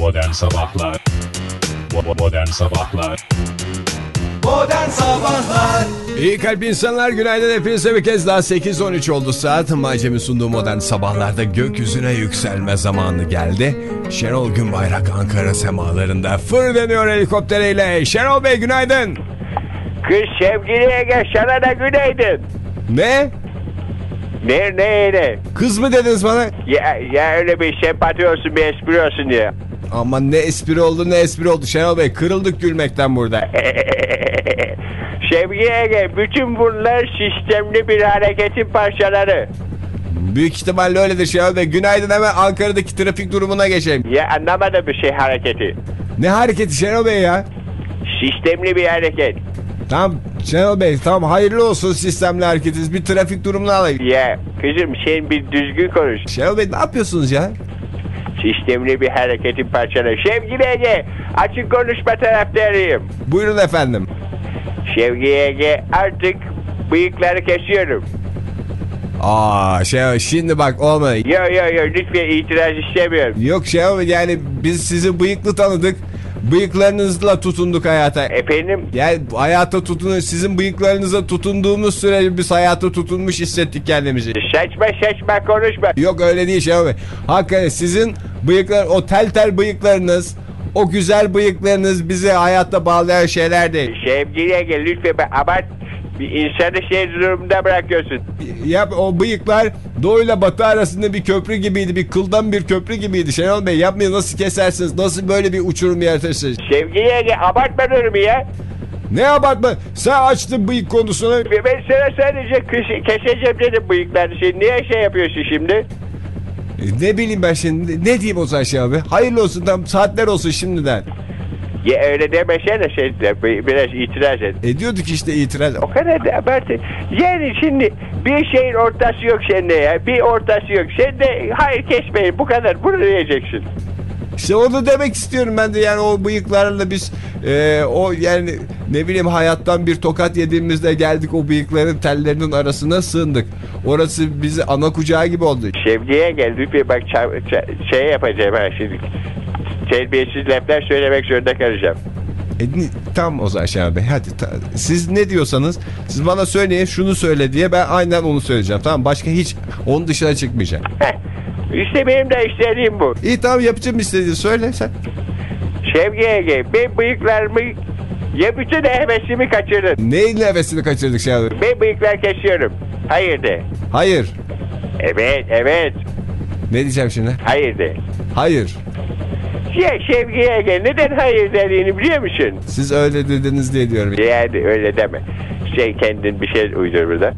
Modern Sabahlar Modern Sabahlar Modern Sabahlar İyi kalp insanlar günaydın hepinize bir kez daha 8.13 oldu saat. Macem'in sunduğu modern sabahlarda gökyüzüne yükselme zamanı geldi. Şenol Günbayrak Ankara semalarında fırlanıyor helikopteriyle. Şenol Bey günaydın. Kız sevgili Ege sana da günaydın. Ne? Ne ne ne? Kız mı dediniz bana? Ya, ya öyle bir sempati olsun bir espri olsun diye. Aman ne espri oldu ne espri oldu Şenol Bey kırıldık gülmekten burada. sevgili Ege bütün bunlar sistemli bir hareketin parçaları. Büyük ihtimalle öyledir Şenol Bey. Günaydın hemen Ankara'daki trafik durumuna geçelim. Ya anlamadım bir şey hareketi. Ne hareketi Şenol Bey ya? Sistemli bir hareket. Tamam Şenol Bey tamam hayırlı olsun sistemli hareketiniz. Bir trafik durumunu alayım. Ya kızım sen bir düzgün konuş. Şenol Bey ne yapıyorsunuz ya? Sistemli bir hareketin parçaları. Sevgili Ege açık konuşma taraftarıyım. Buyurun efendim. Sevgili Ege artık bıyıkları kesiyorum. Aa şey şimdi bak olmadı. Yo yo yo lütfen itiraz istemiyorum. Yok şey ama yani biz sizi bıyıklı tanıdık. Bıyıklarınızla tutunduk hayata. Efendim Yani hayata tutun sizin bıyıklarınıza tutunduğumuz sürece biz hayata tutunmuş hissettik kendimizi. saçma saçma konuşma. Yok öyle değil şey abi. Hakikaten sizin bıyıklar o tel tel bıyıklarınız o güzel bıyıklarınız bizi hayatta bağlayan şeyler değil. Sevgili Ege lütfen abart bir insanı şey durumda bırakıyorsun. Yap o bıyıklar doğuyla batı arasında bir köprü gibiydi. Bir kıldan bir köprü gibiydi. Şenol Bey yapmayın nasıl kesersiniz? Nasıl böyle bir uçurum yaratırsınız? Sevgili Ege abartma durumu ya. Ne abartma? Sen açtın bıyık konusunu. Ben sana sadece keseceğim dedim bıyıklarını. Sen niye şey yapıyorsun şimdi? E, Ne bileyim ben şimdi. Ne diyeyim o zaman şey abi? Hayırlı olsun tam saatler olsun şimdiden. Ya öyle demesene sen de bir- biraz itiraz et. Ediyorduk işte itiraz. O kadar da abartı. Yani şimdi bir şeyin ortası yok sende ya. Bir ortası yok. Sen de hayır kesmeyin bu kadar. Bunu diyeceksin. İşte onu demek istiyorum ben de yani o bıyıklarla biz e, o yani ne bileyim hayattan bir tokat yediğimizde geldik o bıyıkların tellerinin arasına sığındık. Orası bizi ana kucağı gibi oldu. Sevgiye gel lütfen bak şey yapacağım ha şimdi. Terbiyesiz laflar söylemek zorunda kalacağım. E, tam o zaman Şener Bey hadi ta- siz ne diyorsanız siz bana söyleyin şunu söyle diye ben aynen onu söyleyeceğim tamam başka hiç onun dışına çıkmayacağım. Heh. İşte benim de istediğim bu. İyi tamam yapacağım istediğini söyle sen. Sevgi Ege ben bıyıklarımı ya bütün hevesimi kaçırdın. Neyin nefesini kaçırdık Şener Bey? Ben bıyıklar kesiyorum. Hayır de. Hayır. Evet evet. Ne diyeceğim şimdi? Hayır de. Hayır. Ya Sevgi Ege neden hayır dediğini biliyor musun? Siz öyle dediniz diye diyorum. Yani öyle deme. Şey kendin bir şey uydur burada.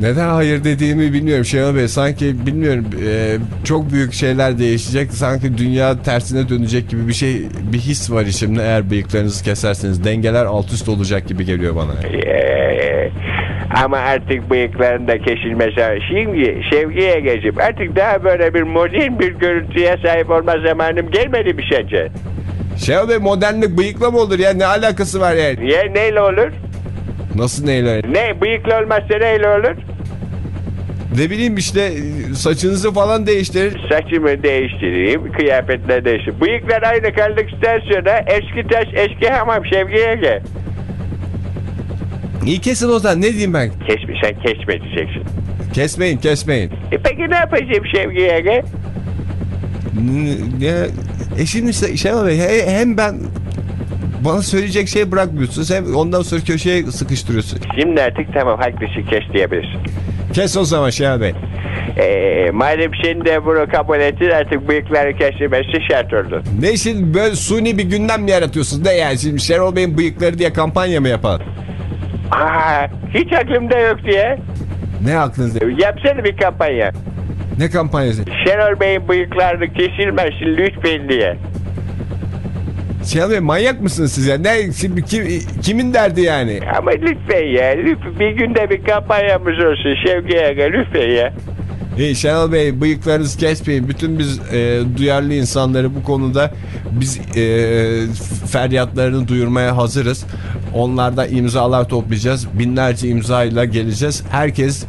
Neden hayır dediğimi bilmiyorum Şenol Bey. Sanki bilmiyorum e, çok büyük şeyler değişecek. Sanki dünya tersine dönecek gibi bir şey bir his var içimde eğer bıyıklarınızı keserseniz. Dengeler alt üst olacak gibi geliyor bana. Ee, ama artık bıyıkların da kesilmesi. Şimdi Sevgi Ege'ciğim artık daha böyle bir modern bir görüntüye sahip olma zamanım gelmedi mi sence? Şenol Bey modernlik bıyıkla mı olur ya? Ne alakası var yani? Ya neyle olur? Nasıl neyle? Ne bıyıklı olmazsa neyle olur? Ne bileyim işte saçınızı falan değiştirir. Saçımı değiştireyim, kıyafetler değiştir. Bıyıklar aynı kaldıktan sonra eski taş eski hamam Sevgi Ege. İyi kesin o zaman ne diyeyim ben? Kesme sen kesme diyeceksin. Kesmeyin kesmeyin. E peki ne yapacağım Sevgi Ege? N- Ya, e şimdi işte Şenol Bey he- hem ben bana söyleyecek şey bırakmıyorsunuz hem ondan sonra köşeye sıkıştırıyorsun. Şimdi artık tamam haklısın kes diyebilirsin. Kes o zaman Şenol Bey. Ee, madem sen de bunu kabul ettin artık bıyıkları kesilmesi şart oldu. Ne şimdi böyle suni bir gündem mi yaratıyorsunuz? Ne yani şimdi Şenol Bey'in bıyıkları diye kampanya mı yapalım? Aa, hiç aklımda yok diye. Ne aklınızda? Yapsana bir kampanya. Ne kampanyası? Şenol Bey'in bıyıklarını kesilmesin lütfen diye. Şenol Bey manyak mısınız siz ya? Ne, şimdi kim, kimin derdi yani? Ama lütfen ya lütfen bir günde bir kampanyamız olsun Şevki Aga lütfen ya. İyi Şenol Bey bıyıklarınızı kesmeyin. Bütün biz e, duyarlı insanları bu konuda biz e, feryatlarını duyurmaya hazırız. Onlardan imzalar toplayacağız. Binlerce imzayla geleceğiz. Herkes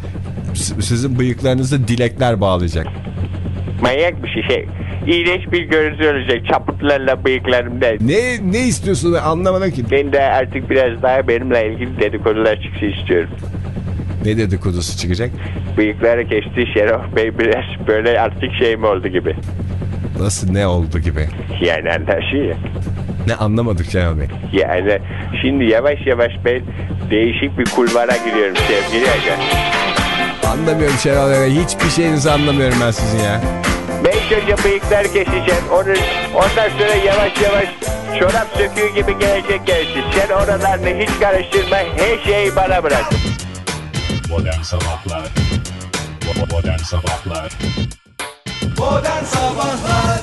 sizin bıyıklarınızı dilekler bağlayacak. Manyak bir şey. şey. iğrenç bir görüntü olacak çaputlarla bıyıklarımda. Ne ne istiyorsun anlamadım ki. Ben de artık biraz daha benimle ilgili dedikodular çıksın istiyorum. Ne dedikodusu çıkacak? Bıyıkları kesti Şeref Bey biraz böyle artık şey mi oldu gibi. Nasıl ne oldu gibi. Yani anlarsın ya. Ne anlamadık Şenol Bey. Yani şimdi yavaş yavaş ben değişik bir kulvara giriyorum sevgili Aga. Anlamıyorum Şenol Bey. Hiçbir şeyinizi anlamıyorum ben sizin ya. Ben önce bıyıklar keseceğim. Onun, ondan sonra yavaş yavaş çorap söküğü gibi gelecek gelsin. Sen oralarını hiç karıştırma. Her şeyi bana bırak. Modern Sabahlar Modern Sabahlar Modern Sabahlar